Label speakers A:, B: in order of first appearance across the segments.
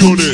A: canciones.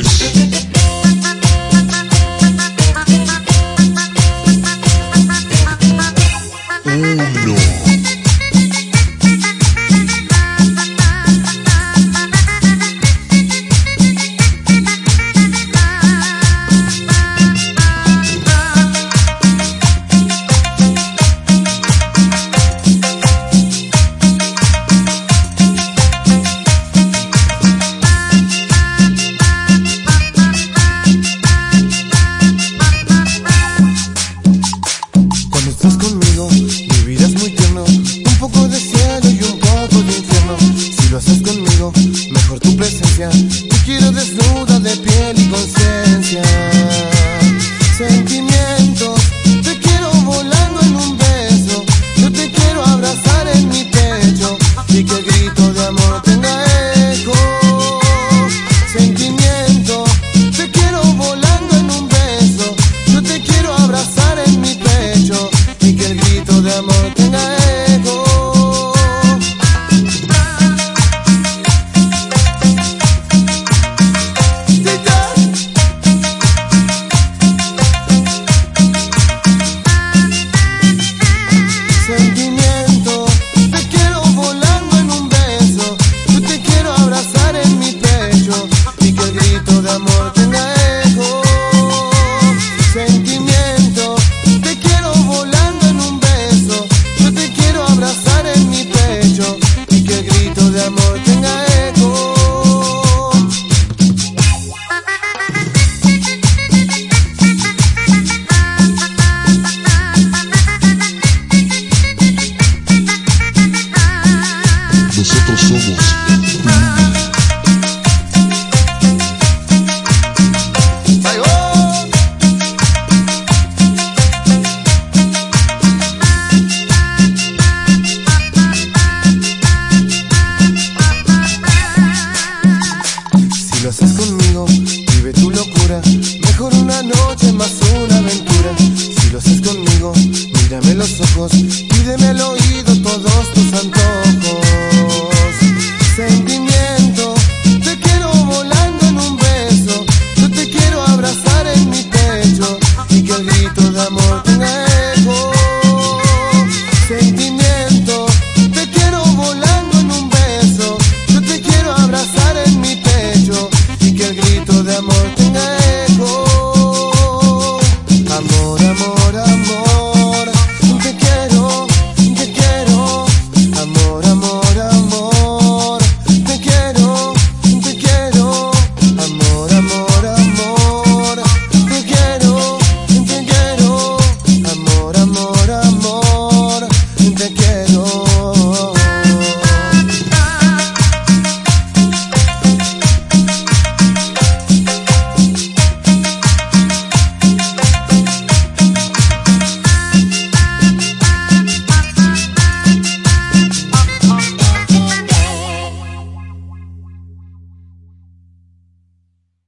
B: Yeah.
A: Si
B: lo haces conmigo, vive tu locura. Mejor una noche más una aventura. Si lo haces conmigo, mírame los ojos, pídemelo